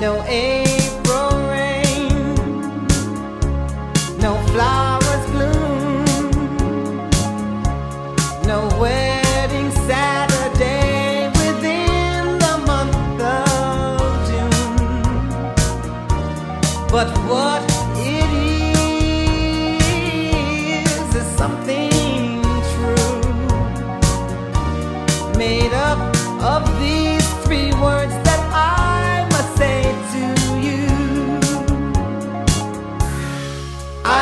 No April rain, no flowers bloom, no wedding Saturday within the month of June. But what it is is something true, made up of these three words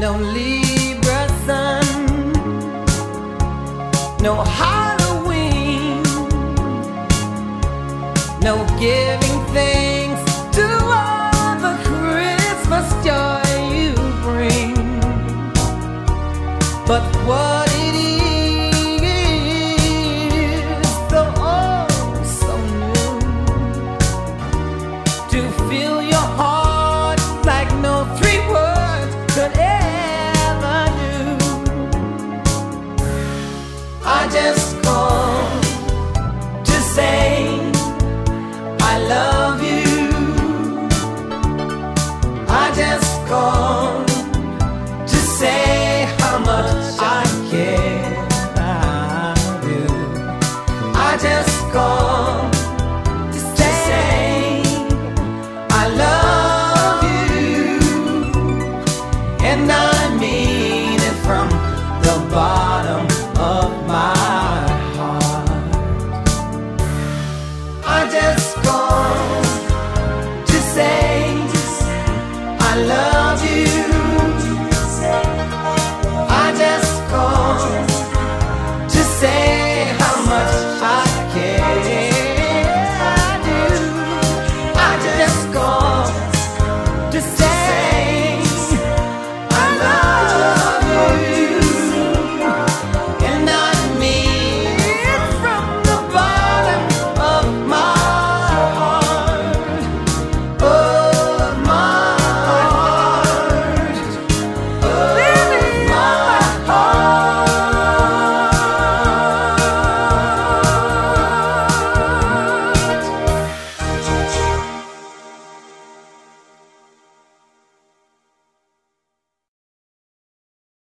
No Libra sun. No Halloween, no giving